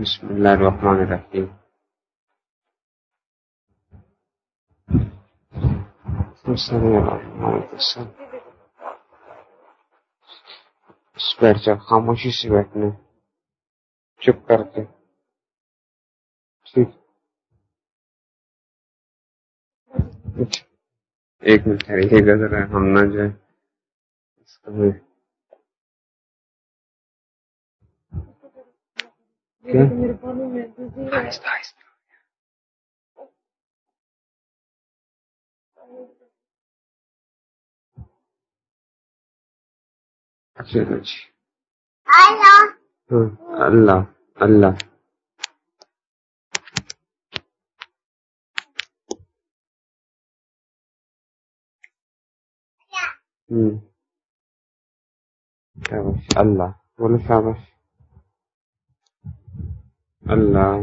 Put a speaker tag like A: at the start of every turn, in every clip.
A: بسم اللہ الرحمن الرحیم۔ بیٹھ جا خاموشی سے بیٹھنے چپ کر کے۔ ٹھیک۔ ایک منٹ ٹھہریے گا، ذرا ہم نہ اچھا جی اللہ اللہ اللہ بولو شابش اللہ۔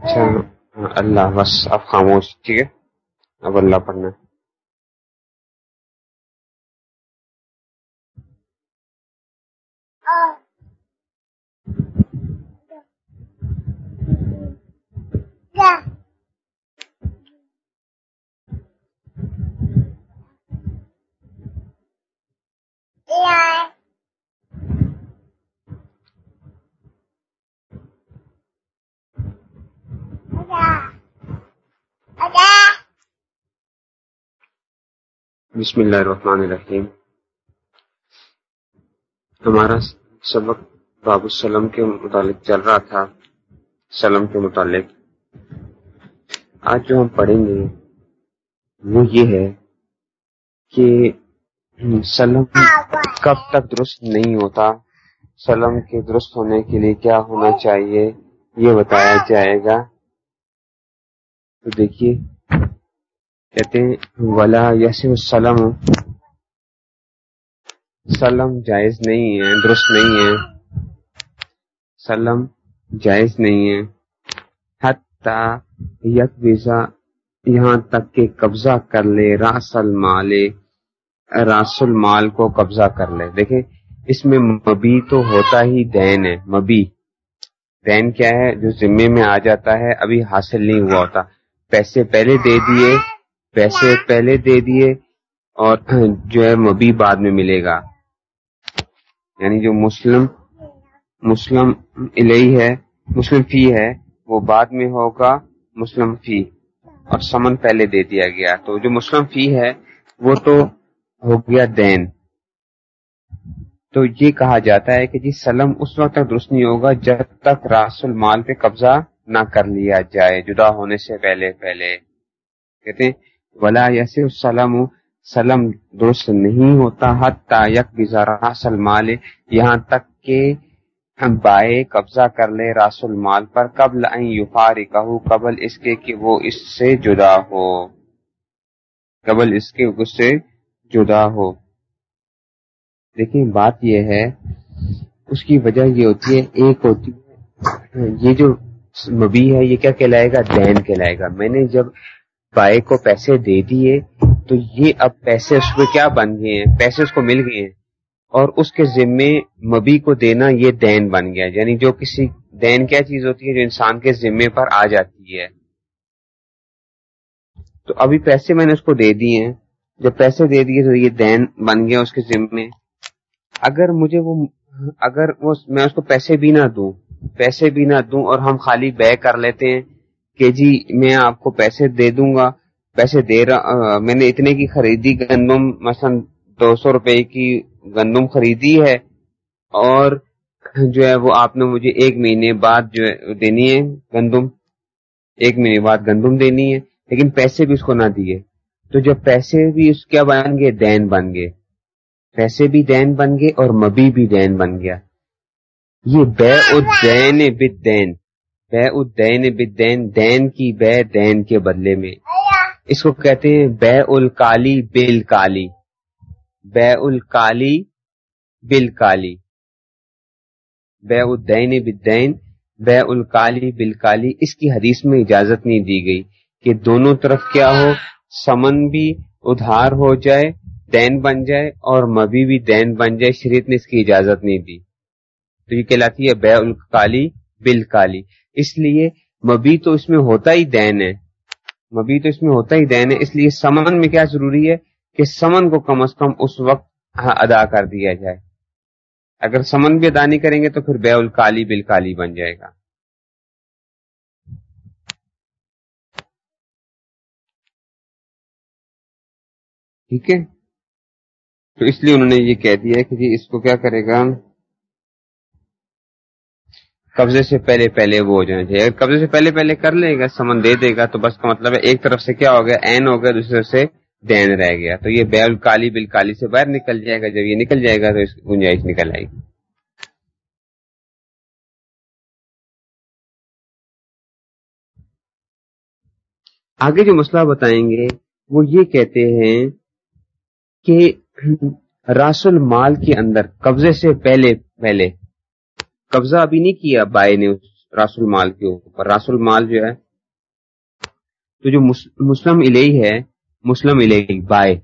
A: اچھا اللہ بس اب خاموش ٹھیک ہے؟ اب اللہ پڑھنا بسم اللہ الرحمن الرحیم۔ ہمارا سبق باب السلم کے متعلق چل رہا تھا۔ سلم کے متعلق۔ آج جو ہم پڑھیں گے، وہ یہ ہے کہ سلم کب تک درست نہیں ہوتا، سلم کے درست ہونے کے لیے کیا ہونا چاہیے؟ یہ بتایا جائے گا۔ تو دیکھیے، کہتے ہیں، ولا یس سلم سلم جائز نہیں ہے، درست نہیں ہے۔ سلم جائز نہیں ہے۔ یک ویزا یہاں تک کہ قبضہ کر لے راس المال۔ راس المال کو قبضہ کر لے۔ دیکھیں، اس میں مبی تو ہوتا ہی دین ہے، مبی۔ دین کیا ہے؟ جو ذمے میں آ جاتا ہے، ابھی حاصل نہیں ہوا ہوتا۔ پیسے پہلے دے دیے، پیسے پہلے دے دیے اور جو ہے مبی بعد میں ملے گا۔ یعنی جو مسلم مسلم الہی ہے، مسلم فی ہے، وہ بعد میں ہوگا مسلم فی۔ اور سمن پہلے دے دیا گیا۔ تو جو مسلم فی ہے، وہ تو ہو گیا دین۔ تو یہ کہا جاتا ہے کہ جی سلم اس وقت تک درست نہیں ہوگا جب تک راس المال پہ قبضہ نہ کر لیا جائے، جدا ہونے سے پہلے پہلے۔ کہتے ہیں، ولا یس سلم سلم درست نہیں ہوتا یک راس المال۔ یہاں تک کہ بائے قبضہ کر لے راس المال پر قبل یفاری کہ قبل اس کے کہ وہ اس سے جدا ہو۔ قبل اس کے اس سے جدا ہو۔ دیکھیں بات یہ ہے، اس کی وجہ یہ ہوتی ہے، ایک ہوتی ہے، یہ جو مبی ہے، یہ کیا کہلائے گا؟ دین کہلائے گا۔ میں نے جب بائے کو پیسے دے دیے، تو یہ اب پیسے اس پہ کیا بن گئے ہیں؟ پیسے اس کو مل گئے ہیں۔ اور اس کے ذمے مبی کو دینا یہ دین بن گیا۔ یعنی جو کسی دین کیا چیز ہوتی ہے، جو انسان کے ذمے پر آ جاتی ہے۔ تو ابھی پیسے میں نے اس کو دے دیے ہیں۔ جب پیسے دے دیے تو یہ دین بن گیا اس کے ذمے۔ اگر مجھے وہ اگر وہ میں اس کو پیسے بھی نہ دوں، پیسے بھی نہ دوں اور ہم خالی بے کر لیتے ہیں کہ جی میں آپ کو پیسے دے دوں گا، پیسے دے رہا میں نے اتنے کی خریدی، گندم مثلا دو سو روپے کی گندم خریدی ہے اور جو ہے وہ آپ نے مجھے ایک مہینے بعد جو ہے دینی ہے گندم، ایک مہینے بعد گندم دینی ہے، لیکن پیسے بھی اس کو نہ دیے۔ تو جب پیسے بھی اس کیا بن گئے؟ دین بن گئے۔ پیسے بھی دین بن گئے اور مبی بھی دین بن گیا۔ یہ بے ادین بدین بے ادین بدین دین کی بے دین کے بدلے میں۔ اس کو کہتے ہیں بے الکالی بل کالی بے الکالی بل کالی بے الدین بدین بے الکالی بل کالی اس کی حدیث میں اجازت نہیں دی گئی کہ دونوں طرف کیا ہو۔ سمن بھی ادھار ہو جائے، دین بن جائے اور مبی بھی دین بن جائے، شریعت نے اس کی اجازت نہیں دی۔ تو یہ کہلاتی ہے بے الکالی بل کالی اس لیے مبی تو اس میں ہوتا ہی دین ہے۔ مبی تو اس میں ہوتا ہی دین ہے۔ اس لیے سمن میں کیا ضروری ہے کہ سمن کو کم از کم اس وقت ادا کر دیا جائے۔ اگر سمن بھی ادا نہیں کریں گے تو پھر بے الکالی بل کالی بن جائے گا۔ ٹھیک ہے؟ تو اس لیے انہوں نے یہ کہہ دیا کہ جی اس کو کیا کرے گا قبضے سے پہلے پہلے وہ ہو جانا چاہیے۔ اگر قبضے سے پہلے پہلے کر لے گا، سمن دے دے گا، تو بس کا مطلب ہے ایک طرف سے کیا ہو گیا؟ این ہو گیا، دوسری طرف سے دین رہ گیا۔ تو یہ بیل کالی بل کالی سے باہر نکل جائے گا، جب یہ نکل جائے گا تو اس کی گنجائش نکل آئے گی۔ آگے جو مسئلہ بتائیں گے، وہ یہ کہتے ہیں کہ راس المال کے اندر، قبضے سے پہلے پہلے۔ قبضہ ابھی نہیں کیا بائے نے راس المال کے اوپر۔ راس المال جو ہے، تو جو مسلم الہی ہے، مسلم الہی بائے۔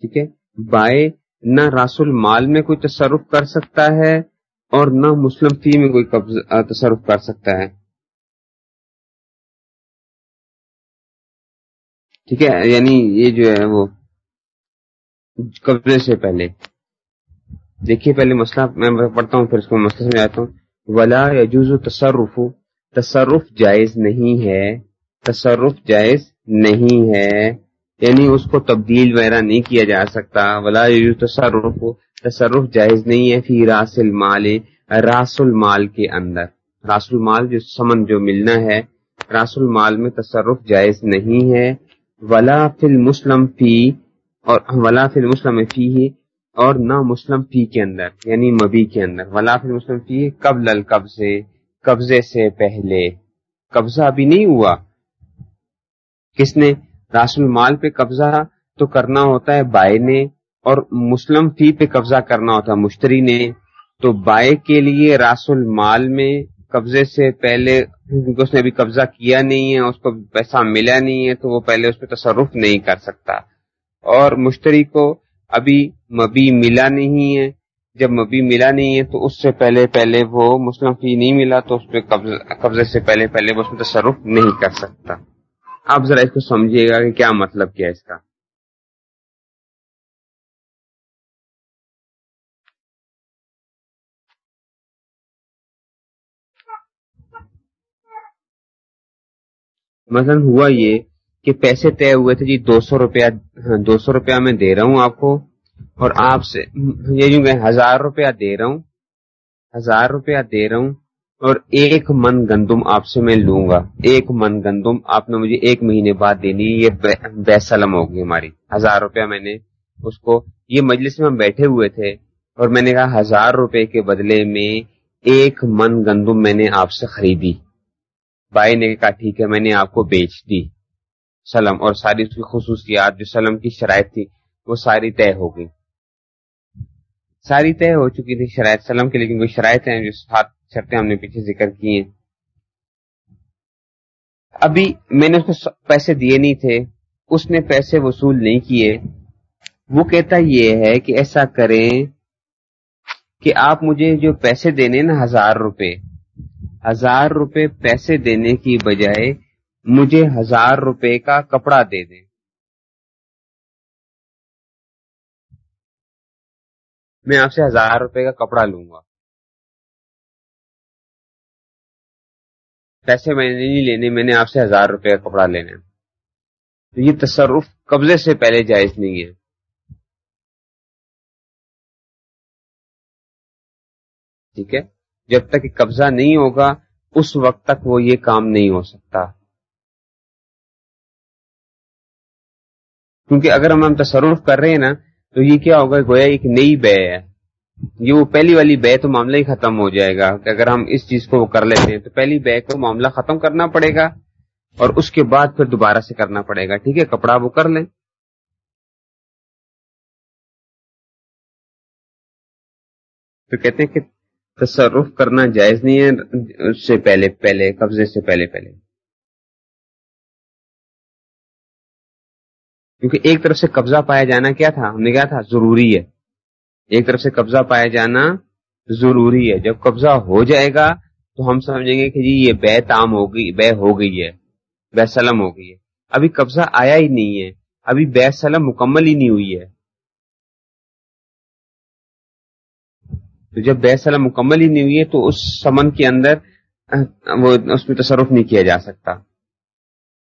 A: ٹھیک ہے؟ بائے نہ راس المال میں کوئی تصرف کر سکتا ہے اور نہ مسلم فی میں کوئی تصرف کر سکتا ہے۔ ٹھیک ہے؟ یعنی یہ جو ہے وہ قبضے سے پہلے۔ دیکھیے پہلے مسئلہ، میں پڑھتا ہوں، پھر اس کو مسئلہ سمجھاتا ہوں۔ ولا یجوز تصرف تصرف جائز نہیں ہے۔ تصرف جائز نہیں ہے۔ یعنی اس کو تبدیل وغیرہ نہیں کیا جا سکتا۔ ولا تصرف تصرف جائز نہیں ہے فی راس المال راس المال کے اندر۔ راس المال جو سمن جو ملنا ہے راس المال میں تصرف جائز نہیں ہے۔ ولا فل مسلم فی اور ولا فل مسلم فی اور نہ مسلم فی کے اندر یعنی مبی کے اندر۔ ولا فل مسلم فی قبل القب سے قبضے سے پہلے۔ قبضہ ابھی نہیں ہوا۔ کس نے؟ راس المال پہ قبضہ تو کرنا ہوتا ہے بائے نے، اور مسلم فی پہ قبضہ کرنا ہوتا ہے مشتری نے۔ تو بائے کے لیے راس المال میں قبضے سے پہلے، کیونکہ اس نے ابھی قبضہ کیا نہیں ہے، اس کو پیسہ ملا نہیں ہے، تو وہ پہلے اس پہ تصرف نہیں کر سکتا۔ اور مشتری کو ابھی مبی ملا نہیں ہے۔ جب مبی ملا نہیں ہے، تو اس سے پہلے پہلے وہ مسلم فی نہیں ملا، تو اس پہ قبضے سے پہلے پہلے وہ اس میں تصرف نہیں کر سکتا۔ آپ ذرا اس کو سمجھیے گا کہ کیا مطلب کیا اس کا۔ مثلا ہوا یہ کہ پیسے طے ہوئے تھے جی دو سو روپیہ ہاں، دو سو روپیہ میں دے رہا ہوں آپ کو اور آپ سے، یہ جو ہزار روپیہ دے رہا ہوں، ہزار روپیہ دے رہا ہوں اور ایک من گندم آپ سے میں لوں گا۔ ایک من گندم آپ نے مجھے ایک مہینے بعد دینی، یہ بے سلم ہوگی ہماری۔ ہزار روپیہ میں نے اس کو، یہ مجلس میں ہم بیٹھے ہوئے تھے اور میں نے کہا ہزار روپے کے بدلے میں ایک من گندم میں نے آپ سے خریدی۔ بھائی نے کہا، ٹھیک ہے، میں نے آپ کو بیچ دی سلم اور ساری اس کی خصوصیات جو سلم کی شرائط تھی، وہ ساری طے ہو گئی۔ ساری طے ہو چکی تھی شرائط سلم کے لیکن کوئی شرائط ہیں جو سات شرطیں ہم نے پیچھے ذکر کی ہیں۔ ابھی میں نے اس کو پیسے دیے نہیں تھے، اس نے پیسے وصول نہیں کیے۔ وہ کہتا یہ ہے کہ ایسا کریں کہ آپ مجھے جو پیسے دینے نا ہزار روپے ہزار روپے پیسے دینے کی بجائے مجھے ہزار روپے کا کپڑا دے دیں۔ میں آپ سے ہزار روپے کا کپڑا لوں گا۔ پیسے میں نے نہیں لینے، میں نے آپ سے ہزار روپے کا کپڑا لینا تو یہ تصرف قبضے سے پہلے جائز نہیں ہے۔ ٹھیک ہے؟ جب تک قبضہ نہیں ہوگا، اس وقت تک وہ یہ کام نہیں ہو سکتا۔ کیونکہ اگر ہم ہم تصرف کر رہے ہیں نا، تو یہ کیا ہوگا؟ گویا ایک نئی بے ہے۔ یہ وہ پہلی والی بے تو معاملہ ہی ختم ہو جائے گا۔ کہ اگر ہم اس چیز کو کر لیتے ہیں، تو پہلی بے کو معاملہ ختم کرنا پڑے گا اور اس کے بعد پھر دوبارہ سے کرنا پڑے گا۔ ٹھیک ہے، کپڑا وہ کر لیں۔ تو کہتے ہیں کہ تصرف کرنا جائز نہیں ہے، اس سے پہلے پہلے، قبضے سے پہلے پہلے۔ کیونکہ ایک طرف سے قبضہ پایا جانا کیا تھا؟ ہم نے کیا تھا ضروری ہے۔ ایک طرف سے قبضہ پایا جانا ضروری ہے۔ جب قبضہ ہو جائے گا تو ہم سمجھیں گے کہ جی یہ بے تام ہو گئی، بے ہو گئی ہے، بے سلم ہو گئی ہے۔ ابھی قبضہ آیا ہی نہیں ہے، ابھی بے سلم مکمل ہی نہیں ہوئی ہے۔ تو جب بے سلم مکمل ہی نہیں ہوئی ہے تو اس سمن کے اندر وہ اس میں تصرف نہیں کیا جا سکتا۔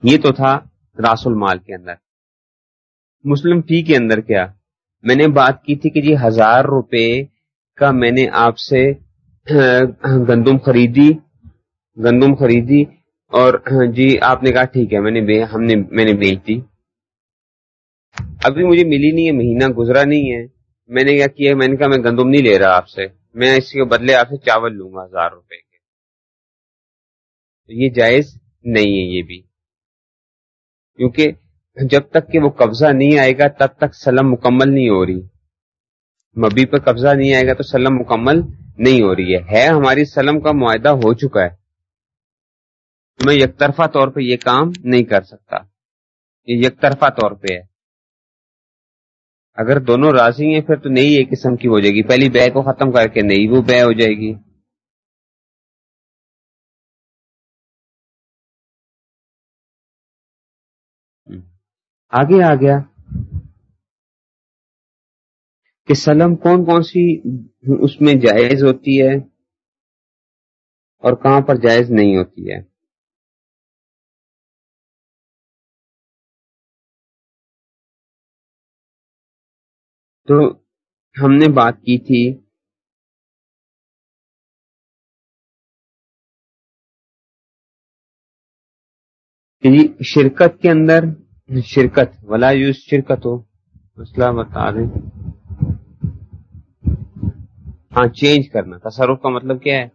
A: یہ تو تھا راس المال کے اندر۔ مسلم فی کے اندر کیا؟ میں نے بات کی تھی کہ جی ہزار روپے کا میں نے آپ سے گندم خریدی گندم خریدی اور جی آپ نے کہا ٹھیک ہے، میں نے ہم نے، میں نے بیچ دی۔ ابھی مجھے ملی نہیں ہے، مہینہ گزرا نہیں ہے۔ میں نے کیا کیا میں نے کہا میں گندم نہیں لے رہا آپ سے۔ میں اس کے بدلے آپ سے چاول لوں گا ہزار روپے کے۔ یہ جائز نہیں ہے یہ بھی۔ کیونکہ جب تک کہ وہ قبضہ نہیں آئے گا، تب تک سلم مکمل نہیں ہو رہی۔ مبی پہ قبضہ نہیں آئے گا تو سلم مکمل نہیں ہو رہی ہے، ہماری سلم کا معاہدہ ہو چکا ہے۔ میں یک طرفہ طور پہ یہ کام نہیں کر سکتا۔ یہ یک طرفہ طور پہ ہے۔ اگر دونوں راضی ہیں، پھر تو نئی ایک قسم کی ہو جائے گی۔ پہلی بے کو ختم کر کے نئی وہ بے ہو جائے گی۔ آگے آ گیا کہ سلم کون کون سی اس میں جائز ہوتی ہے اور کہاں پر جائز نہیں ہوتی ہے۔ تو ہم نے بات کی تھی۔ یعنی شرکت کے اندر شرکت، ولا یوز شرکت ہو۔ مسئلہ بتا دیں۔ ہاں چینج کرنا۔ تصرف کا مطلب کیا ہے؟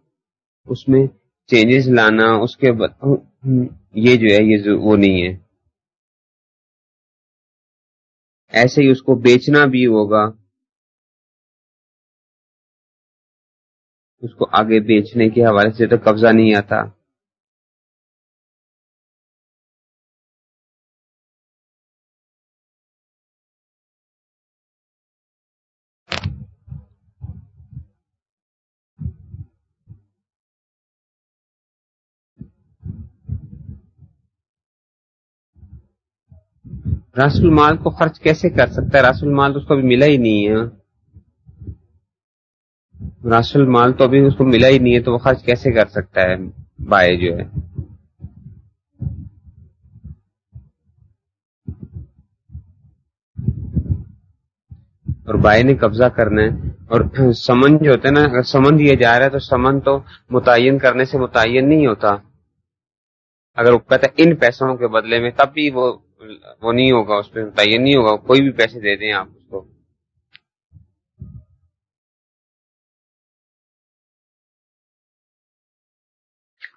A: اس میں چینجز لانا، اس کے بعد یہ جو ہے، یہ وہ نہیں ہے۔ ایسے ہی اس کو بیچنا بھی ہوگا۔ اس کو آگے بیچنے کے حوالے سے تو قبضہ نہیں آتا۔ راس المال کو خرچ کیسے کر سکتا ہے؟ راس المال تو اس کو ابھی ملا ہی نہیں ہے۔ راس المال تو ابھی اس کو ملا ہی نہیں ہے تو وہ خرچ کیسے کر سکتا ہے؟ بائے جو ہے۔ اور بائے نے قبضہ کرنا ہے۔ اور سمن جو ہوتا ہے نا، اگر سمن دیا جا رہا ہے تو سمن تو متعین کرنے سے متعین نہیں ہوتا۔ اگر وہ کہتا ہے ان پیسوں کے بدلے میں، تب بھی وہ وہ نہیں ہوگا، اس پہ متعین نہیں ہوگا، کوئی بھی پیسے دے دیں آپ اس کو۔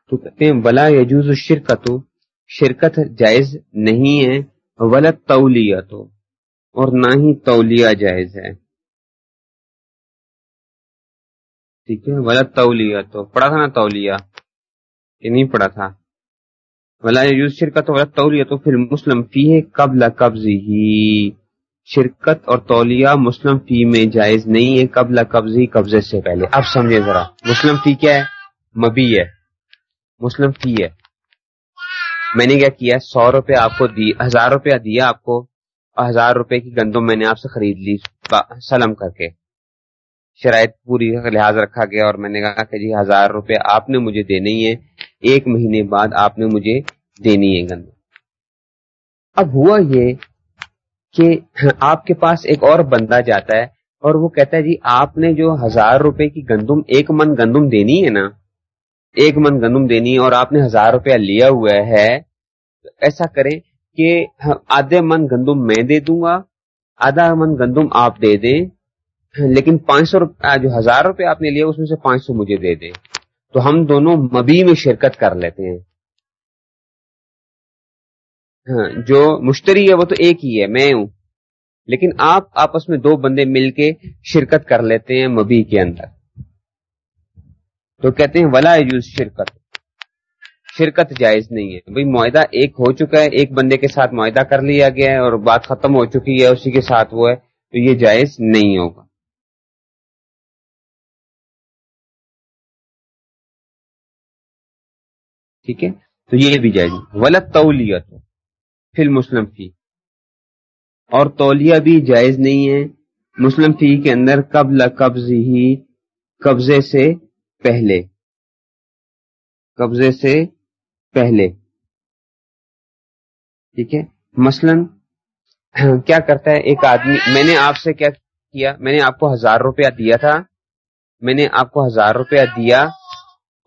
A: تو کہتے ہیں بلا یجوز شرکت شرکت جائز نہیں ہے ولت تولیت اور نہ ہی تولیہ جائز ہے۔ ٹھیک ہے ولت تولیت تو پڑھا تھا نا تولیہ؟ یہ نہیں پڑھا تھا۔ ولا شرکت ولا تولیہ تو پھر مسلم فی ہے قبل قبض ہی۔ شرکت اور تولیہ مسلم فی میں جائز نہیں ہے قبل قبض ہی قبضے سے پہلے۔ اب سمجھے ذرا۔ مسلم فی کیا ہے؟ مبی ہے۔ مسلم فی ہے۔ میں نے کیا کیا؟ سو روپے آپ کو دی، ہزار روپیہ دیا آپ کو۔ اور ہزار روپے کی گندم میں نے آپ سے خرید لی۔ سلم کر کے۔ شرائط پوری لحاظ رکھا گیا اور میں نے کہا کہ جی ہزار روپے آپ نے مجھے دینے ہی ہے ایک مہینے بعد آپ نے مجھے دینی ہے گندم۔ اب ہوا یہ کہ آپ کے پاس ایک اور بندہ جاتا ہے اور وہ کہتا ہے جی آپ نے جو ہزار روپے کی گندم، ایک من گندم دینی ہے نا؟ ایک من گندم دینی ہے اور آپ نے ہزار روپیہ لیا ہوا ہے، ایسا کریں کہ آدھے من گندم میں دے دوں گا، آدھا من گندم آپ دے دیں، لیکن پانچ سو جو ہزار روپے آپ نے لیا، اس میں سے پانچ سو مجھے دے دیں۔ تو ہم دونوں مبی میں شرکت کر لیتے ہیں۔ ہاں جو مشتری ہے وہ تو ایک ہی ہے، میں ہوں۔ لیکن آپ آپس میں دو بندے مل کے شرکت کر لیتے ہیں مبی کے اندر۔ تو کہتے ہیں، ولا یوز شرکت۔ شرکت جائز نہیں ہے۔ بھائی، معاہدہ ایک ہو چکا ہے، ایک بندے کے ساتھ معاہدہ کر لیا گیا ہے اور بات ختم ہو چکی ہے، اسی کے ساتھ وہ ہے، تو یہ جائز نہیں ہوگا۔ ٹھیک ہے؟ تو یہ بھی جائز غلط تولیت فی مسلم فی اور تولیہ بھی جائز نہیں ہے۔ مسلم فی کے اندر قبل قبض ہی، قبضے سے پہلے۔ قبضے سے پہلے۔ ٹھیک ہے؟ مثلا کیا کرتا ہے ایک آدمی؟ میں نے آپ سے کیا کیا، میں نے آپ کو ہزار روپیہ دیا تھا۔ میں نے آپ کو ہزار روپیہ دیا۔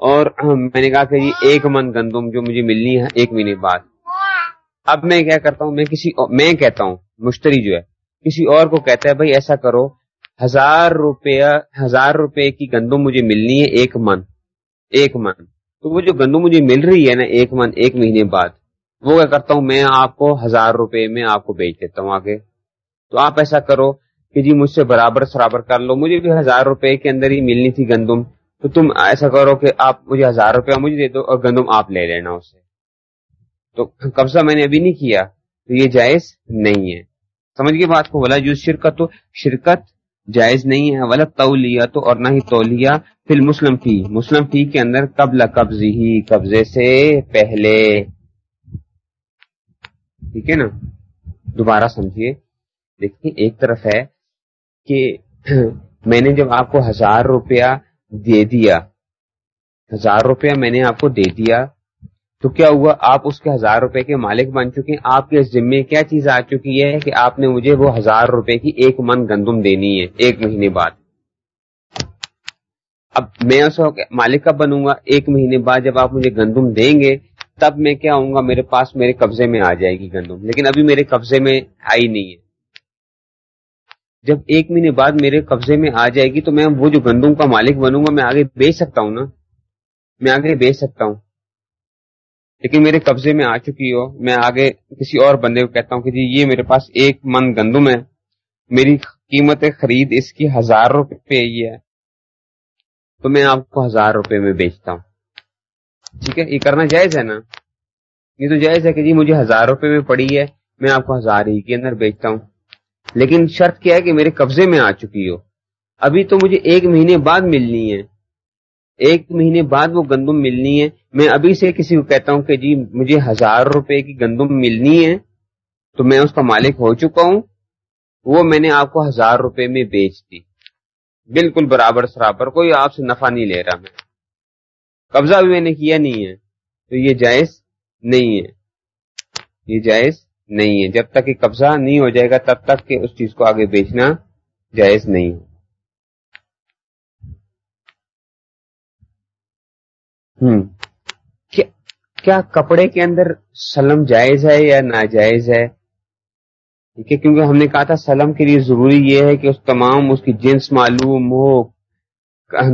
A: اور میں نے کہا کہ جی ایک من گندم جو مجھے ملنی ہے، ایک مہینے بعد۔ اب میں کیا کرتا ہوں، میں کسی میں کہتا ہوں، مشتری جو ہے، کسی اور کو کہتا ہے، بھائی، ایسا کرو، ہزار روپیہ ہزار روپے کی گندم مجھے ملنی ہے ایک من ایک من تو وہ جو گندم مجھے مل رہی ہے نا، ایک من ایک مہینے بعد، وہ کیا کرتا ہوں، میں آپ کو ہزار روپے میں آپ کو بیچ دیتا ہوں آگے۔ تو آپ ایسا کرو کہ جی مجھ سے برابر سرابر کر لو۔ مجھے بھی ہزار روپے کے اندر ہی ملنی تھی گندم۔ تو تم ایسا کرو کہ آپ مجھے ہزار روپیہ مجھے دے دو اور گندم آپ لے لینا اسے۔ تو قبضہ میں نے ابھی نہیں کیا، تو یہ جائز نہیں ہے۔ سمجھ گئے بات کو؟ بلا جو شرکت تو شرکت جائز نہیں ہے۔ غلط تولیا تو اور نہ ہی تولیا پھر مسلم فی مسلم فی کے اندر قبل قبض ہی، قبضے سے پہلے۔ ٹھیک ہے نا؟ دوبارہ سمجھیے۔ دیکھیے، ایک طرف ہے کہ میں نے جب آپ کو ہزار روپیہ دے دیا۔ ہزار روپیہ میں نے آپ کو دے دیا۔ تو کیا ہوا؟ آپ اس کے ہزار روپے کے مالک بن چکے ہیں۔ آپ کے ذمے کیا چیز آ چکی ہے کہ آپ نے مجھے وہ ہزار روپے کی ایک من گندم دینی ہے ایک مہینے بعد۔ اب میں اس مالک کب بنوں گا؟ ایک مہینے بعد جب آپ مجھے گندم دیں گے، تب میں کیا ہوں گا؟ میرے پاس میرے قبضے میں آ جائے گی گندم۔ لیکن ابھی میرے قبضے میں آئی نہیں ہے۔ جب ایک مہینے بعد میرے قبضے میں آ جائے گی تو میں وہ جو گندم کا مالک بنوں گا، میں آگے بیچ سکتا ہوں نا؟ میں آگے بیچ سکتا ہوں۔ لیکن میرے قبضے میں آ چکی ہو، میں آگے کسی اور بندے کو کہتا ہوں کہ جی یہ میرے پاس ایک من گندم ہے۔ میری قیمت خرید اس کی ہزار روپے ہی ہے۔ تو میں آپ کو ہزار روپے میں بیچتا ہوں۔ ٹھیک ہے؟ یہ کرنا جائز ہے نا؟ یہ تو جائز ہے کہ جی مجھے ہزار روپے میں پڑی ہے، میں آپ کو ہزار ہی کے اندر بیچتا ہوں۔ لیکن شرط کیا ہے کہ میرے قبضے میں آ چکی ہو۔ ابھی تو مجھے ایک مہینے بعد ملنی ہے۔ ایک مہینے بعد وہ گندم ملنی ہے۔ میں ابھی سے کسی کو کہتا ہوں کہ جی مجھے ہزار روپے کی گندم ملنی ہے تو میں اس کا مالک ہو چکا ہوں۔ وہ میں نے آپ کو ہزار روپے میں بیچ دی۔ بالکل برابر سرابر، کوئی آپ سے نفع نہیں لے رہا میں۔ قبضہ بھی میں نے کیا نہیں ہے۔ تو یہ جائز نہیں ہے۔ یہ جائز نہیں ہے۔ جب تک کہ قبضہ نہیں ہو جائے گا، تب تک کہ اس چیز کو آگے بیچنا جائز نہیں ہے۔ ہوں کیا کپڑے کے اندر سلم جائز ہے یا ناجائز ہے؟ ٹھیک ہے کیونکہ ہم نے کہا تھا سلم کے لیے ضروری یہ ہے کہ اس تمام، اس کی جنس معلوم ہو،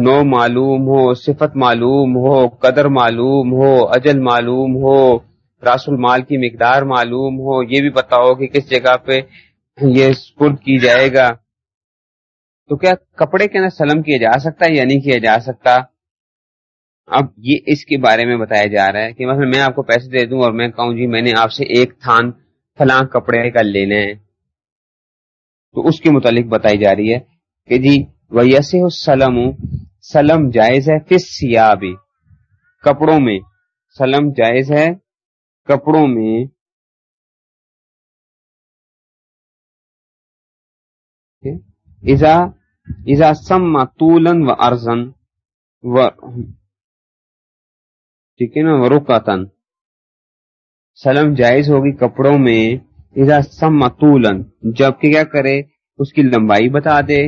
A: نو معلوم ہو، صفت معلوم ہو، قدر معلوم ہو، اجل معلوم ہو راس المال کی مقدار معلوم ہو، یہ بھی پتا ہو کہ کس جگہ پہ یہ سپرد کی جائے گا۔ تو کیا کپڑے کے اندر سلم کیا جا سکتا ہے یا نہیں کیا جا سکتا؟ اب یہ اس کے بارے میں بتایا جا رہا ہے کہ مثلا میں آپ کو پیسے دے دوں اور میں کہوں جی میں نے آپ سے ایک تھان فلاں کپڑے کا لینا ہے۔ تو اس کے متعلق بتائی جا رہی ہے کہ جی ویسے ہو سلم سلم جائز ہے فس سیابی کپڑوں میں سلم جائز ہے کپڑوں میں ایزا ایزا سم طولن و ارزن و ٹھیک ہے نا رکاتن سلم جائز ہوگی کپڑوں میں اذا سم متولن جبکہ کیا کرے، اس کی لمبائی بتا دے،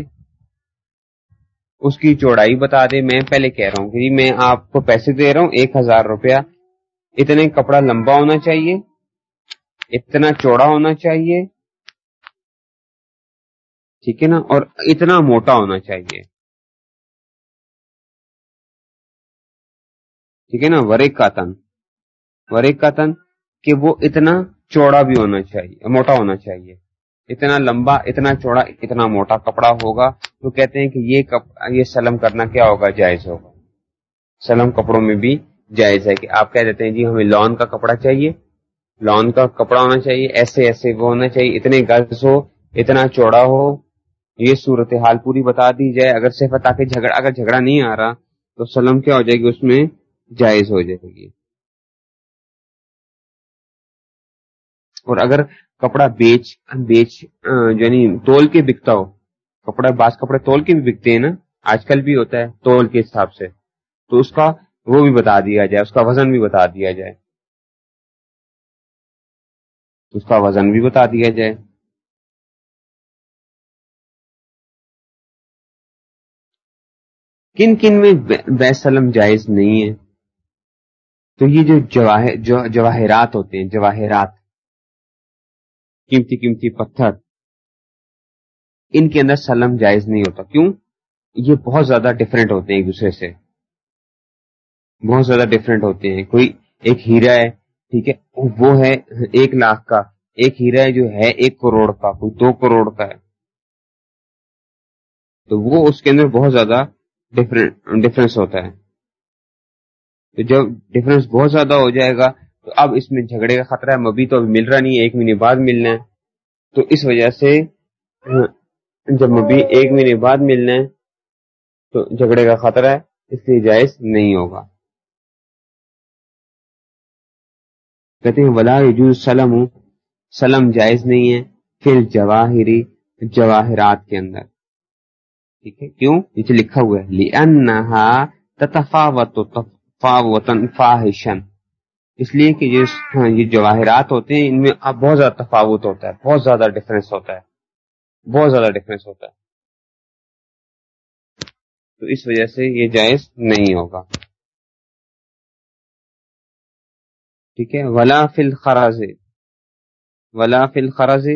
A: اس کی چوڑائی بتا دے۔ میں پہلے کہہ رہا ہوں کہ جی، میں آپ کو پیسے دے رہا ہوں، ایک ہزار روپیہ اتنے کپڑا لمبا ہونا چاہیے، اتنا چوڑا ہونا چاہیے، ٹھیک ہے نا؟ اور اتنا موٹا ہونا چاہیے۔ ٹھیک ہے نا؟ ورک کا تن ورک کا تن کہ وہ اتنا چوڑا بھی ہونا چاہیے، موٹا ہونا چاہیے۔ اتنا لمبا، اتنا چوڑا، اتنا موٹا کپڑا ہوگا، تو کہتے ہیں کہ یہ یہ سلم کرنا کیا ہوگا؟ جائز ہوگا۔ سلم کپڑوں میں بھی جائز ہے کہ آپ کہہ دیتے ہیں جی ہمیں لون کا کپڑا چاہیے لون کا کپڑا ہونا چاہیے، ایسے ایسے وہ ہونا چاہیے، اتنے گز ہو، اتنا چوڑا ہو، یہ صورت حال پوری بتا دی جائے، اگر صرف تاکہ جھگڑا، اگر جھگڑا نہیں آ رہا تو سلم کیا ہو جائے گی، اس میں جائز ہو جائے گی۔ اور اگر کپڑا بیچ بیچ یعنی تول کے بکتا ہو، کپڑا، بعض کپڑے تول کے بھی بکتے ہیں نا، آج کل بھی ہوتا ہے تول کے حساب سے، تو اس کا وہ بھی بتا دیا جائے، اس کا وزن بھی بتا دیا جائے۔ اس کا وزن بھی بتا دیا جائے۔ کن کن میں بے سلم جائز نہیں ہے؟ تو یہ جو جواہرات ہوتے ہیں، جواہرات، قیمتی قیمتی پتھر، ان کے اندر سلم جائز نہیں ہوتا۔ کیوں؟ یہ بہت زیادہ ڈفرینٹ ہوتے ہیں ایک دوسرے سے۔ بہت زیادہ ڈفرینٹ ہوتے ہیں۔ کوئی ایک ہیرا ہے، ٹھیک ہے، وہ ہے ایک لاکھ کا، ایک ہیرا ہے جو ہے ایک کروڑ کا، کوئی دو کروڑ کا ہے۔ تو وہ اس کے اندر بہت زیادہ ڈفرینس ہوتا ہے۔ تو جب ڈفرینس بہت زیادہ ہو جائے گا، تو اب اس میں جھگڑے کا خطرہ ہے۔ مبھی تو ابھی مل رہا نہیں ہے، ایک مہینے بعد ملنا ہے۔ تو اس وجہ سے، جب مبھی ایک مہینے بعد ملنا ہے، تو جھگڑے کا خطرہ ہے، اس لیے جائز نہیں ہوگا۔ کہتے ہیں ولا سلم سلم جائز نہیں ہے پھر جواہری جواہرات کے اندر۔ ٹھیک ہے؟ کیوں؟ نیچے لکھا ہوا ہے فاحشن اس لیے کہ ہاں، یہ جواہرات ہوتے ہیں ان میں اب بہت زیادہ تفاوت ہوتا ہے بہت زیادہ ڈفرینس ہوتا ہے۔ بہت زیادہ ڈفرینس ہوتا ہے۔ تو اس وجہ سے یہ جائز نہیں ہوگا۔ ٹھیک ہے؟ ولا فل خراز ولا فل خراز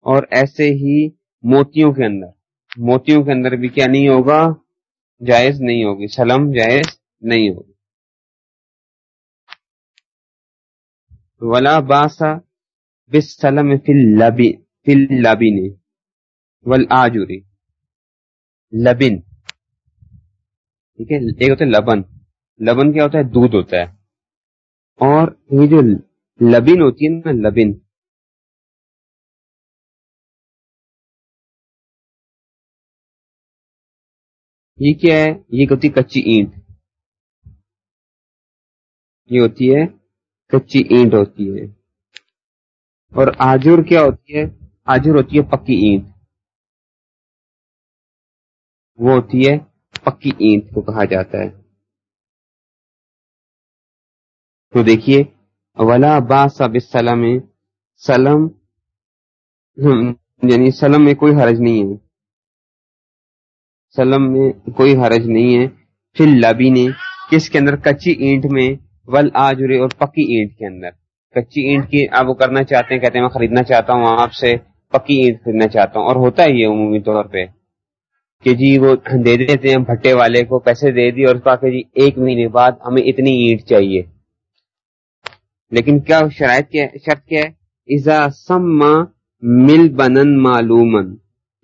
A: اور ایسے ہی موتیوں کے اندر۔ موتیوں کے اندر بھی کیا نہیں ہوگا؟ جائز نہیں ہوگی۔ سلم جائز نہیں ہوگی۔ ولا باسا بسلم فل لبن ول آجوری لبن۔ ٹھیک ہے؟ ایک ہوتا ہے لبن۔ لبن کیا ہوتا ہے؟ دودھ ہوتا ہے۔ اور یہ جو لبن ہوتی ہے نا لبن، یہ کیا ہے؟ یہ ہوتی کچی اینٹ۔ یہ ہوتی ہے کچی اینٹ ہوتی ہے۔ اور آجر کیا ہوتی ہے؟ آجر ہوتی ہے پکی اینٹ۔ وہ ہوتی ہے پکی اینٹ کو کہا جاتا ہے۔ تو دیکھیے، ولا با سب سلم سلم یعنی سلم میں کوئی حرج نہیں ہے۔ سلم میں کوئی حرج نہیں ہے۔ پھر لبی نے کس کے اندر؟ کچی اینٹ میں ول آجرے اور پکی اینٹ کے اندر۔ کچی اینٹ کی آپ وہ کرنا چاہتے ہیں، کہتے ہیں میں خریدنا چاہتا ہوں، آپ سے پکی اینٹ خریدنا چاہتا ہوں۔ اور ہوتا ہے یہ عمومی طور پہ کہ جی وہ دے دیتے ہیں، بھٹے والے کو پیسے دے دی اور کہ جی ایک مہینے بعد ہمیں اتنی اینٹ چاہیے۔ لیکن کیا شرائط کیا شرط کیا ہے؟ ایزا سما مل بنن معلومن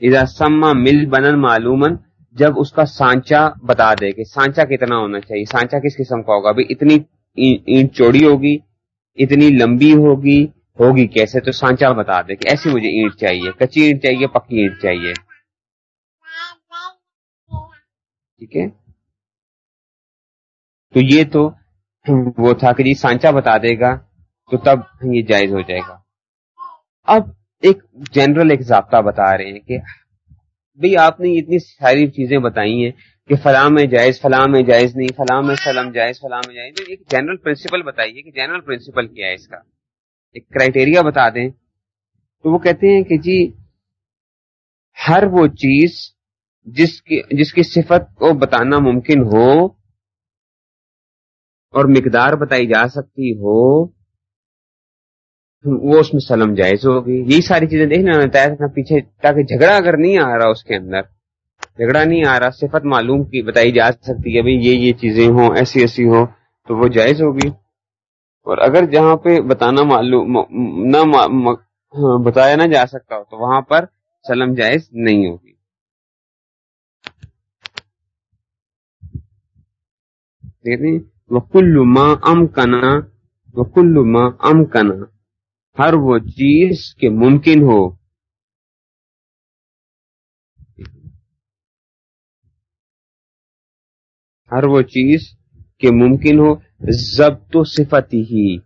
A: ایزا سما مل بنن معلومن جب اس کا سانچا بتا دے کہ سانچا کتنا ہونا چاہیے، سانچا کس قسم کا ہوگا؟ بھائی اتنی اینٹ چوڑی ہوگی، اتنی لمبی ہوگی ہوگی کیسے؟ تو سانچا بتا دے کہ ایسی مجھے اینٹ چاہیے، کچی اینٹ چاہیے، پکی اینٹ چاہیے۔ ٹھیک ہے؟ تو یہ تو وہ تھا کہ جی سانچا بتا دے گا تو تب یہ جائز ہو جائے گا۔ اب ایک جنرل ایک ضابطہ بتا رہے ہیں کہ بھئی آپ نے اتنی ساری چیزیں بتائی ہیں کہ فلاں میں جائز، فلاں میں جائز نہیں، فلاں میں سلم جائز، فلاں میں جائز۔ ایک جنرل پرنسپل بتائیے کہ جنرل پرنسپل کیا ہے اس کا؟ ایک کرائٹیریا بتا دیں۔ تو وہ کہتے ہیں کہ جی ہر وہ چیز جس کی جس کی صفت کو بتانا ممکن ہو اور مقدار بتائی جا سکتی ہو وہ اس میں سلم جائز ہوگی۔ یہی ساری چیزیں دیکھنا رہتا ہے پیچھے، تاکہ جھگڑا اگر نہیں آ رہا اس کے اندر، جھگڑا نہیں آ رہا، صفت معلوم کی بتائی جا سکتی ہے بھائی یہ یہ چیزیں ہوں، ایسی ایسی ہو تو وہ جائز ہوگی۔ اور اگر جہاں پہ بتانا معلوم نہ ہاں، بتایا نہ جا سکتا ہو، تو وہاں پر سلم جائز نہیں ہوگی۔ وکل ماں ام کنا وکل ماں ام کنا ہر وہ چیز کے ممکن ہو۔ ہر وہ چیز کے ممکن ہو۔ ضبط و صفت ہی۔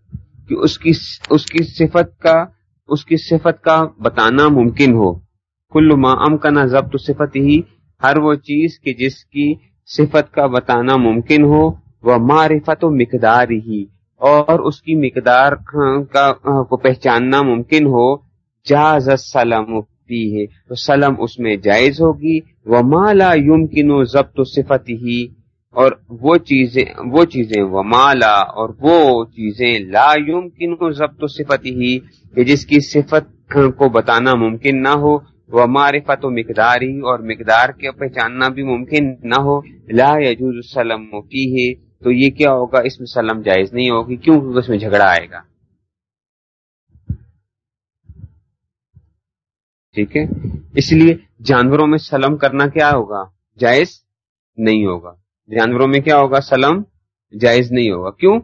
A: کہ اس کی اس کی صفت کا، اس کی صفت کا بتانا ممکن ہو۔ کل ما ام کا نا ضبط و صفت ہی۔ ہر وہ چیز کہ جس کی صفت کا بتانا ممکن ہو۔ وہ معرفت و مقدار ہی اور اس کی مقدار ہاں، کا ہاں، کو پہچاننا ممکن ہو، جاز سلم ہے تو سلم اس میں جائز ہوگی وہ مالا یم کنو ضبط و صفت ہی اور وہ چیزیں وہ چیزیں وہ مالا اور وہ چیزیں لا یم کنو ضبط و صفت ہی کہ جس کی صفت ہاں، کو بتانا ممکن نہ ہو وہ معرفت و مقداری اور مقدار کے پہچاننا بھی ممکن نہ ہو، لا یجوز السلم ہے تو یہ کیا ہوگا؟ اس میں سلم جائز نہیں ہوگی، کیوں؟ کیونکہ اس میں جھگڑا آئے گا۔ ٹھیک ہے؟ اس لیے جانوروں میں سلم کرنا کیا ہوگا؟ جائز نہیں ہوگا۔ جانوروں میں کیا ہوگا؟ سلم جائز نہیں ہوگا۔ کیوں؟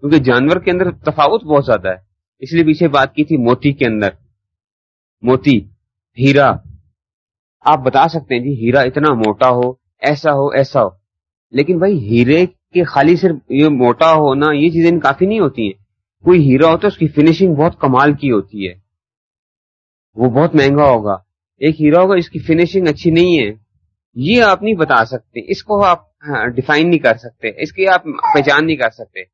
A: کیونکہ جانور کے اندر تفاوت بہت زیادہ ہے۔ اس لیے پیچھے بات کی تھی موتی کے اندر۔ موتی، ہیرا۔ آپ بتا سکتے ہیں جی ہیرا اتنا موٹا ہو، ایسا ہو ایسا ہو۔ لیکن بھائی، ہیرے کہ خالی صرف یہ موٹا ہونا، یہ چیزیں کافی نہیں ہوتی ہیں۔ کوئی ہیرا ہوتا ہے، اس کی فنیشنگ بہت کمال کی ہوتی ہے۔ وہ بہت مہنگا ہوگا۔ ایک ہیرا ہوگا، اس کی فنیشنگ اچھی نہیں ہے۔ یہ آپ نہیں بتا سکتے۔ اس کو آپ ہاں، ڈیفائن نہیں کر سکتے۔ اس کی آپ پہچان نہیں کر سکتے۔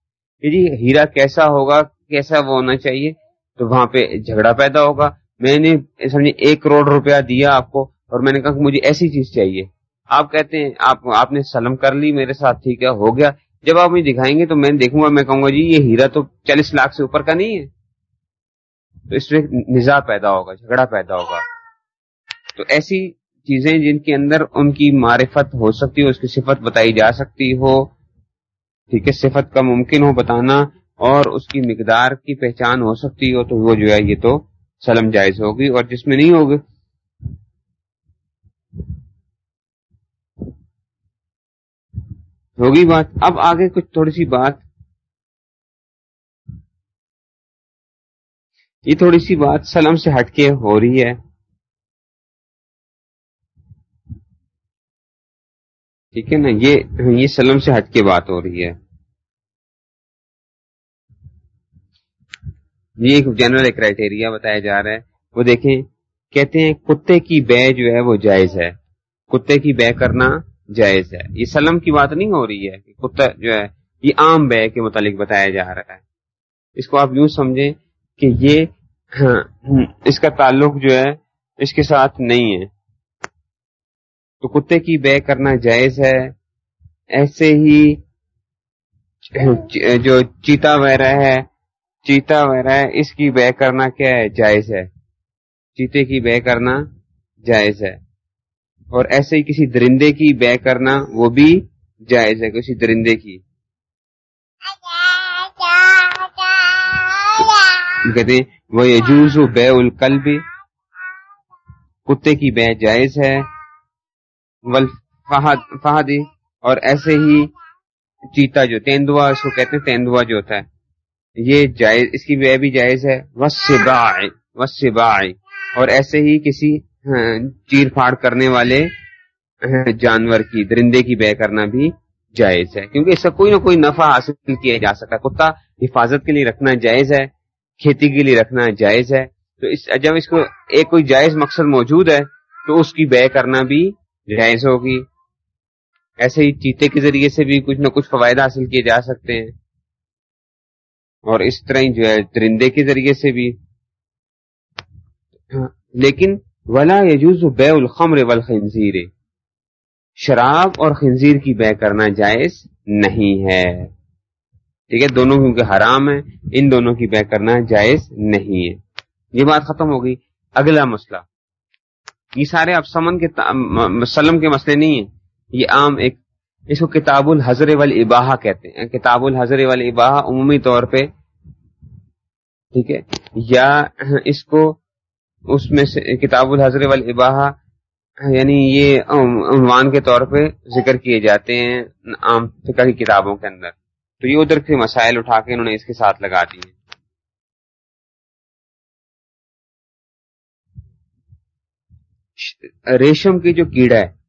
A: کہ جی ہیرا کیسا ہوگا، کیسا وہ ہونا چاہیے؟ تو وہاں پہ جھگڑا پیدا ہوگا۔ میں نے سمجھے ایک کروڑ روپیہ دیا آپ کو اور میں نے کہا کہ مجھے ایسی چیز چاہیے۔ آپ کہتے ہیں، آپ آپ نے سلم کر لی میرے ساتھ، ٹھیک ہے، ہو گیا۔ جب آپ مجھے دکھائیں گے تو میں دیکھوں گا، میں کہوں گا جی یہ ہیرا تو چالیس لاکھ سے اوپر کا نہیں ہے۔ تو اس میں نظا پیدا ہوگا، جھگڑا پیدا ہوگا۔ تو ایسی چیزیں جن کے اندر ان کی معرفت ہو سکتی ہو، اس کی صفت بتائی جا سکتی ہو، ٹھیک ہے، صفت کا ممکن ہو بتانا اور اس کی مقدار کی پہچان ہو سکتی ہو، تو وہ جو ہے، یہ تو سلم جائز ہوگی اور جس میں نہیں ہوگی ہوگی بات۔ اب آگے کچھ تھوڑی سی بات۔ یہ تھوڑی سی بات سلم سے ہٹ کے ہو رہی ہے۔ ٹھیک ہے نا؟ یہ یہ سلم سے ہٹ کے بات ہو رہی ہے۔ یہ ایک جنرل کرائٹیریا بتایا جا رہا ہے۔ وہ دیکھیں، کہتے ہیں کتے کی بے جو ہے وہ جائز ہے۔ کتے کی بے کرنا جائز ہے۔ یہ سلم کی بات نہیں ہو رہی ہے کہ کتا جو ہے، یہ عام بے کے متعلق بتایا جا رہا ہے۔ اس کو آپ یوں سمجھیں کہ یہ ہاں، اس کا تعلق جو ہے، اس کے ساتھ نہیں ہے۔ تو کتے کی بے کرنا جائز ہے۔ ایسے ہی، جو چیتا وغیرہ ہے، چیتا وغیرہ ہے، اس کی بے کرنا کیا ہے؟ جائز ہے۔ چیتے کی بے کرنا جائز ہے۔ اور ایسے ہی کسی درندے کی بے کرنا وہ بھی جائز ہے، کسی درندے کی۔ کہتے ہیں، وہ یجوز بے الکل بھی کتے کی بے جائز ہے۔ فہد، اور ایسے ہی چیتا جو، تیندوا، اس کو کہتے ہیں تیندوا جو ہوتا ہے۔ یہ جائز، اس کی بے بھی جائز ہے۔ وسبا اور ایسے ہی کسی چیر پھاڑ کرنے والے جانور کی، درندے کی بے کرنا بھی جائز ہے۔ کیونکہ اس سے کوئی نہ کوئی نفع حاصل کیا جا سکتا ہے۔ کتا حفاظت کے لیے رکھنا جائز ہے، کھیتی کے لیے رکھنا جائز ہے۔ تو اس، جب اس کو ایک کوئی جائز مقصد موجود ہے، تو اس کی بے کرنا بھی جائز ہوگی۔ ایسے ہی چیتے کے ذریعے سے بھی کچھ نہ کچھ فوائد حاصل کیے جا سکتے ہیں۔ اور اس طرح جو ہے، درندے کے ذریعے سے بھی۔ لیکن ولا یجوز بے الخمر والخنزیر شراب اور خنزیر کی بے کرنا جائز نہیں ہے. ٹھیک ہے؟ دونوں کیونکہ حرام ہے ان دونوں کی بے کرنا جائز نہیں ہے. یہ بات ختم ہو گئی. اگلا مسئلہ. یہ سارے اب سمن کے سلم کے مسئلے نہیں ہیں. یہ عام ایک اس کو کتاب الحضر والاباحہ کہتے ہیں. کتاب الحضر والاباحہ عمومی طور پہ ٹھیک ہے؟ یا اس کو اس میں سے کتاب الحضر والاباحہ یعنی یہ عنوان کے طور پہ ذکر کیے جاتے ہیں عام فکر کی کتابوں کے اندر۔ تو یہ ادھر کے مسائل اٹھا کے انہوں نے اس کے ساتھ لگا دیے۔ ریشم کی جو کیڑا ہے،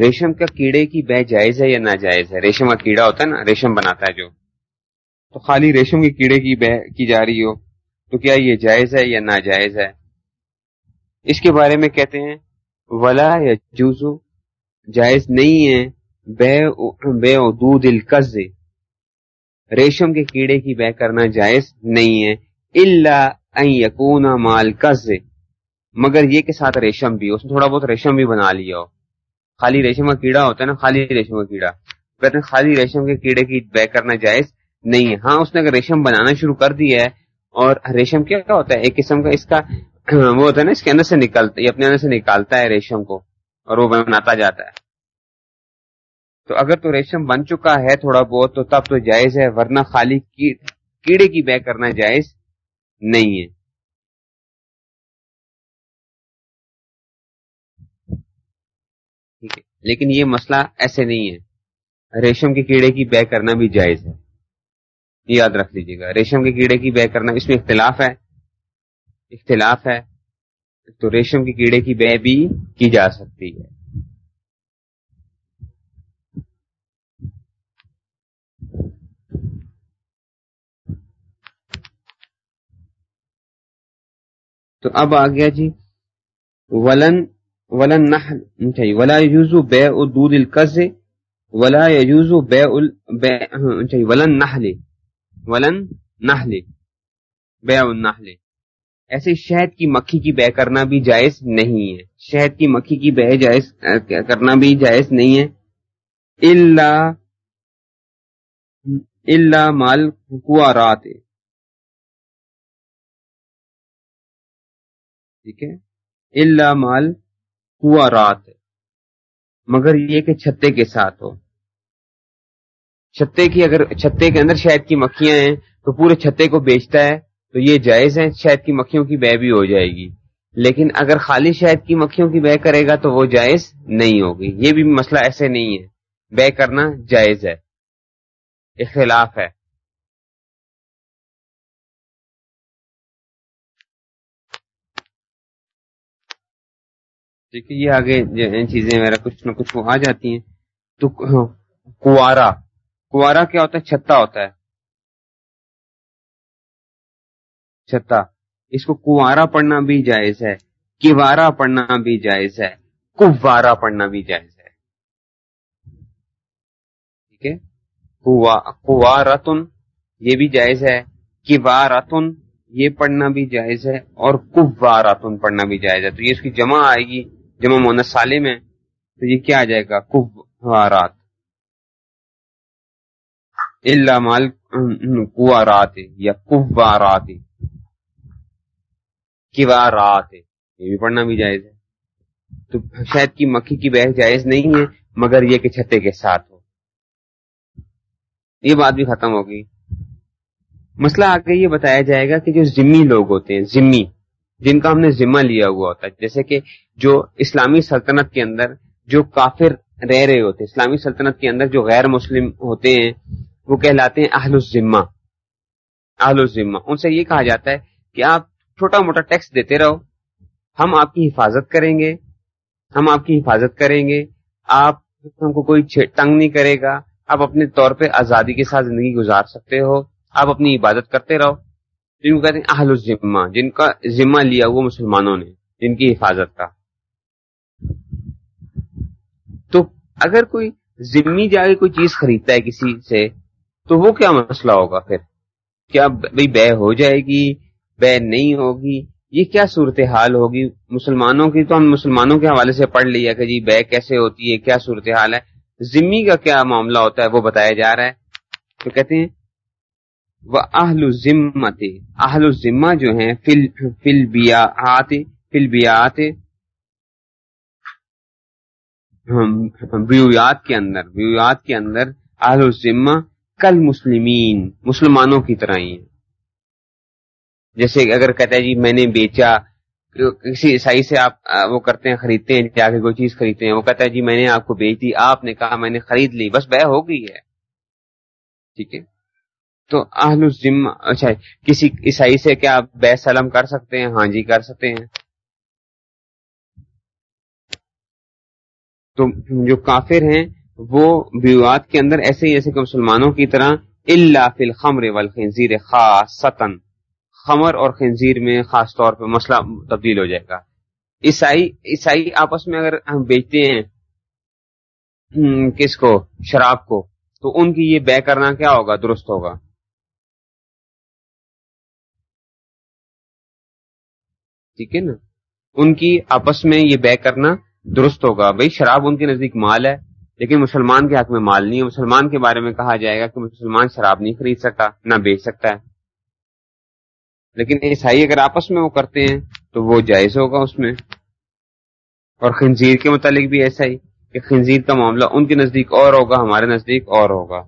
A: ریشم کا کیڑے کی بہ جائز ہے یا ناجائز ہے؟ ریشم کا کیڑا ہوتا ہے نا، ریشم بناتا ہے جو۔ تو خالی ریشم کے کیڑے کی بہ کی جا رہی ہو۔ تو کیا یہ جائز ہے یا ناجائز ہے؟ اس کے بارے میں کہتے ہیں، ولا یا جوزو جائز نہیں ہے، بے بے دودھ القز ریشم کے کیڑے کی بہ کرنا جائز نہیں ہے اللہ یقون مال قز مگر یہ کے ساتھ ریشم بھی، اس نے تھوڑا بہت ریشم بھی بنا لیا ہو۔ خالی ریشم کا کیڑا ہوتا ہے نا، خالی ریشم کا کیڑا۔ کہتے ہیں خالی ریشم کے کیڑے کی بے کرنا جائز نہیں ہے۔ ہاں اس نے اگر ریشم بنانا شروع کر دیا ہے اور ریشم کیا ہوتا ہے؟ ایک قسم کا اس کا، وہ ہوتا ہے نا، اس کے اندر سے نکلتا، یہ اپنے اندر سے نکالتا ہے ریشم کو اور وہ بناتا جاتا ہے۔ تو اگر تو ریشم بن چکا ہے تھوڑا بہت، تو تب تو جائز ہے، ورنہ خالی کیڑے کی بے کرنا جائز نہیں ہے۔ ہے، لیکن یہ مسئلہ ایسے نہیں ہے۔ ریشم کے کیڑے کی بے کرنا بھی جائز ہے۔ یاد رکھ لیجیے گا۔ ریشم کے کیڑے کی بے کرنا اس میں اختلاف ہے۔ اختلاف ہے۔ تو ریشم کے کیڑے کی بے بھی کی جا سکتی ہے۔ تو اب آ گیا جی۔ ولن ولن نحل ولا يجوز بيع دود الكز ولا يجوز بيع ہاں، ولن نحل۔ ولن نحل بيع النحل ایسے شہد کی مکھی کی بے کرنا بھی جائز نہیں ہے۔ شہد کی مکھی کی بے جائز کرنا بھی جائز نہیں ہے۔ اللہ اللہ مال رات ٹھیک ہے؟ اللہ مال ہوا رات مگر یہ کہ چھتے کے ساتھ ہو۔ چھتے کی اگر چھتے کے اندر شہد کی مکھیاں ہیں تو پورے چھتے کو بیچتا ہے، تو یہ جائز ہے شہد کی مکھیوں کی بے بھی ہو جائے گی۔ لیکن اگر خالی شہد کی مکھیوں کی بے کرے گا تو وہ جائز نہیں ہوگی۔ یہ بھی مسئلہ ایسے نہیں ہے۔ بے کرنا جائز ہے۔ اختلاف ہے۔ دیکھیے، یہ آگے چیزیں میرا کچھ نہ کچھ وہ آ جاتی ہیں۔ تو ہاں، کوارا کوارا کیا ہوتا ہے؟ چھتا ہوتا ہے۔ چھتا۔ اس کو کوارا پڑھنا بھی جائز ہے۔ کیوارا پڑھنا بھی جائز ہے۔ کوارا پڑھنا بھی جائز ہے۔ ٹھیک ہے؟ کوارتن یہ بھی جائز ہے۔ کیوارتن یہ پڑھنا بھی جائز ہے اور کوارتن پڑھنا بھی جائز ہے۔ تو یہ اس کی جمع آئے گی، جمع مونس سالم ہے تو یہ کیا آ جائے گا؟ کوارات اللہ مال کوارات یا کوارات کیوارات یہ بھی پڑھنا بھی جائز ہے۔ تو شاید کی مکھی کی بحث جائز نہیں ہے، مگر یہ کہ چھتے کے ساتھ ہو۔ یہ بات بھی ختم ہوگی مسئلہ آگے یہ بتایا جائے گا کہ جو ذمی لوگ ہوتے ہیں، ذمی، جن کا ہم نے ذمہ لیا ہوا ہوتا ہے، جیسے کہ جو اسلامی سلطنت کے اندر جو کافر رہ رہے ہوتے ہیں، اسلامی سلطنت کے اندر جو غیر مسلم ہوتے ہیں وہ کہلاتے ہیں اہل الزمہ اہل الزمہ ان سے یہ کہا جاتا ہے کہ آپ چھوٹا موٹا ٹیکس دیتے رہو۔ ہم آپ کی حفاظت کریں گے۔ ہم آپ کی حفاظت کریں گے۔ آپ ہم کو کوئی تنگ نہیں کرے گا۔ آپ اپنے طور پہ آزادی کے ساتھ زندگی گزار سکتے ہو۔ آپ اپنی عبادت کرتے رہو۔ جن کو کہتے ہیں اہل الزمہ جن کا ذمہ لیا وہ مسلمانوں نے، جن کی حفاظت کا۔ تو اگر کوئی ذمی جا کے کوئی چیز خریدتا ہے کسی سے تو وہ کیا مسئلہ ہوگا پھر؟ کیا بھائی بے ہو جائے گی؟ بے نہیں ہوگی؟ یہ کیا صورتحال ہوگی؟ مسلمانوں کی تو ہم مسلمانوں کے حوالے سے پڑھ لیا کہ جی بے کیسے ہوتی ہے، کیا صورتحال ہے؟ ذمی کا کیا معاملہ ہوتا ہے وہ بتایا جا رہا ہے۔ تو کہتے ہیں وہ اہل ذمت، اہل ذمہ جو ہیں، فل فل بیات فل بیات بیویات کے اندر بیویات کے اندر اہل الذمہ کل مسلمین مسلمانوں کی طرح ہی ہیں۔ جیسے اگر کہتا ہے جی میں نے بیچا، کسی عیسائی سے آپ، وہ کرتے ہیں، خریدتے ہیں جا کے کوئی چیز خریدتے ہیں، وہ کہتا ہے جی میں نے آپ کو بیچ دی، آپ نے کہا میں نے خرید لی، بس بہ ہو گئی ہے۔ ٹھیک ہے؟ تو اہل الذمہ اچھا کسی عیسائی سے کیا آپ بے سلم کر سکتے ہیں؟ ہاں جی کر سکتے ہیں۔ تو جو کافر ہیں وہ بیوات کے اندر ایسے ہی جیسے کہ مسلمانوں کی طرح اللہ فی الخمر والخنزیر خاص خمر اور خنزیر میں خاص طور پہ مسئلہ تبدیل ہو جائے گا۔ عیسائی عیسائی آپس میں اگر ہم بیچتے ہیں کس کو؟ شراب کو، تو ان کی یہ بے کرنا کیا ہوگا؟ درست ہوگا۔ ٹھیک ہے نا؟ ان کی آپس میں یہ بے کرنا درست ہوگا۔ بھائی، شراب ان کے نزدیک مال ہے۔ لیکن مسلمان کے حق میں مال نہیں ہے۔ مسلمان کے بارے میں کہا جائے گا کہ مسلمان شراب نہیں خرید سکتا، نہ بیچ سکتا ہے۔ لیکن عیسائی اگر آپس میں وہ کرتے ہیں تو وہ جائز ہوگا اس میں۔ اور خنزیر کے متعلق بھی ایسا ہی کہ خنزیر کا معاملہ ان کے نزدیک اور ہوگا، ہمارے نزدیک اور ہوگا۔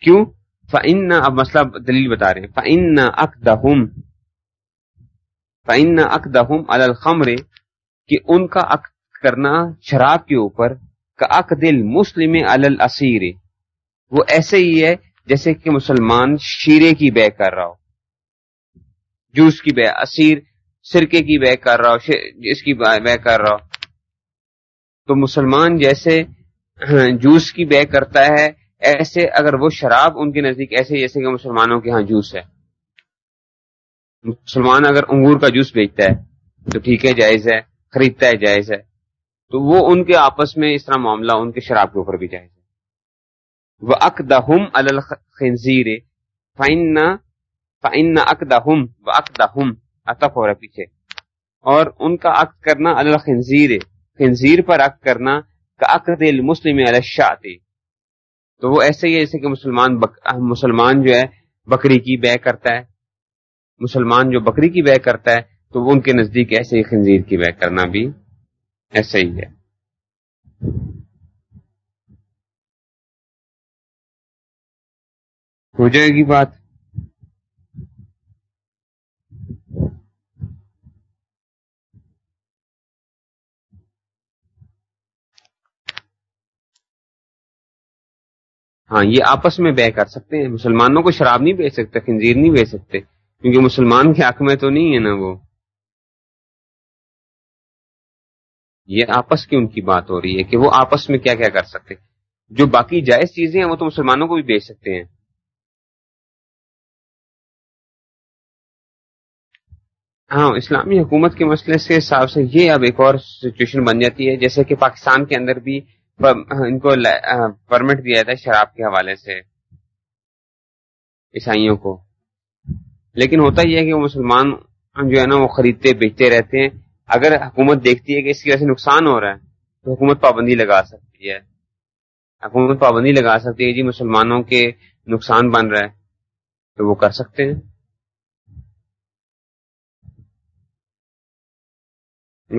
A: کیوں؟ فن اب مسئلہ دلیل بتا رہے ہیں۔ فن اکدہم فن اکدہم الخمر کہ ان کا عقد کرنا شراب کے اوپر، کا عق دل مسلم الاسیر۔ وہ ایسے ہی ہے جیسے کہ مسلمان شیرے کی بے کر رہا ہو۔ جوس کی بے، اسیر، سرکے کی بے کر رہا ہو جس کی بے کر رہا ہو۔ تو مسلمان جیسے ہاں، جوس کی بے کرتا ہے، ایسے اگر وہ شراب ان کے نزدیک ایسے جیسے کہ مسلمانوں کے ہاں جوس ہے۔ مسلمان اگر انگور کا جوس بیچتا ہے، تو ٹھیک ہے، جائز ہے۔ خریدتا ہے جائز ہے، تو وہ ان کے آپس میں اس طرح معاملہ ان کے شراب کے اوپر بھی جائز ہے۔ وہ اک دہم الخنزیر فائن فائن اک دہم و اک دہم ہو رہا پیچھے۔ اور ان کا عقد کرنا الخنزیر، خنزیر پر عقد کرنا کا عقد المسلم الشاط تو وہ ایسے ہی جیسے کہ مسلمان بک... مسلمان جو ہے بکری کی بے کرتا ہے۔ مسلمان جو بکری کی بے کرتا ہے تو ان کے نزدیک ایسے ہی خنزیر کی بے کرنا بھی ایسا ہی ہے۔ ہو جائے گی بات۔ ہاں یہ آپس میں بے کر سکتے ہیں۔ مسلمانوں کو شراب نہیں بیچ سکتے، خنزیر نہیں بیچ سکتے، کیونکہ مسلمان کے حق میں تو نہیں ہے نا وہ۔ یہ آپس کی ان کی بات ہو رہی ہے کہ وہ آپس میں کیا کیا کر سکتے جو باقی جائز چیزیں ہیں وہ تو مسلمانوں کو بھی بیچ سکتے ہیں۔ ہاں اسلامی حکومت کے مسئلے سے حساب سے یہ اب ایک اور سچویشن بن جاتی ہے، جیسے کہ پاکستان کے اندر بھی ان کو پرمٹ دیا جاتا ہے شراب کے حوالے سے عیسائیوں کو۔ لیکن ہوتا یہ ہے کہ وہ مسلمان جو ہے نا، وہ خریدتے، بیچتے رہتے ہیں۔ اگر حکومت دیکھتی ہے کہ اس کی وجہ سے نقصان ہو رہا ہے، تو حکومت پابندی لگا سکتی ہے۔ حکومت پابندی لگا سکتی ہے جی مسلمانوں کے نقصان بن رہا ہے، تو وہ کر سکتے ہیں۔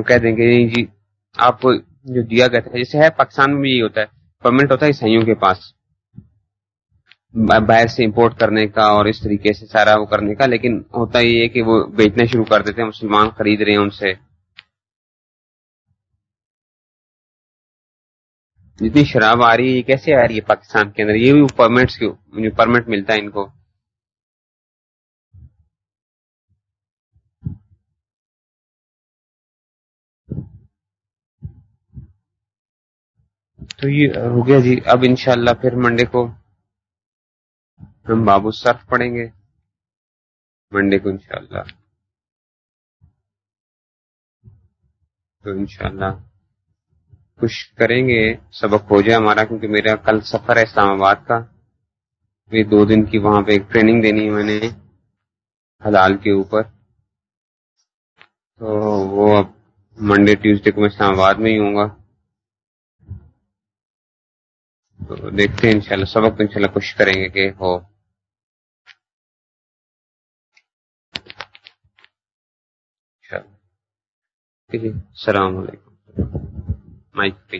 A: کہہ دیں گے جی آپ کو جو دیا گیا تھا، جیسے ہے پاکستان میں بھی یہی ہوتا ہے، پرمنٹ ہوتا ہے عیسائیوں کے پاس، باہر سے امپورٹ کرنے کا اور اس طریقے سے سارا وہ کرنے کا، لیکن ہوتا یہ ہے کہ وہ بیچنا شروع کر دیتے ہیں، مسلمان خرید رہے ہیں ان سے۔ جتنی شراب آ رہی ہے، یہ کیسے آ رہی ہے پاکستان کے اندر؟ یہ بھی پرمٹ پرمٹ ملتا ہے ان کو؟ تو یہ ہو گیا جی اب انشاءاللہ پھر منڈے کو ہم بابو صرف پڑھیں گے۔ منڈے کو انشاءاللہ۔ تو انشاءاللہ کچھ کریں گے، سبق ہو جائے ہمارا، کیونکہ میرا کل سفر ہے اسلام آباد کا۔ یہ دو دن کی وہاں پہ ایک ٹریننگ دینی ہے میں نے، حلال کے اوپر۔ تو وہ اب منڈے ٹیوزڈے کو میں اسلام آباد میں ہی ہوں گا۔ تو دیکھتے ہیں انشاءاللہ، سبق تو انشاءاللہ کوشش کریں گے کہ ہو۔ ٹھیک ہے، السلام علیکم۔ مائک پہ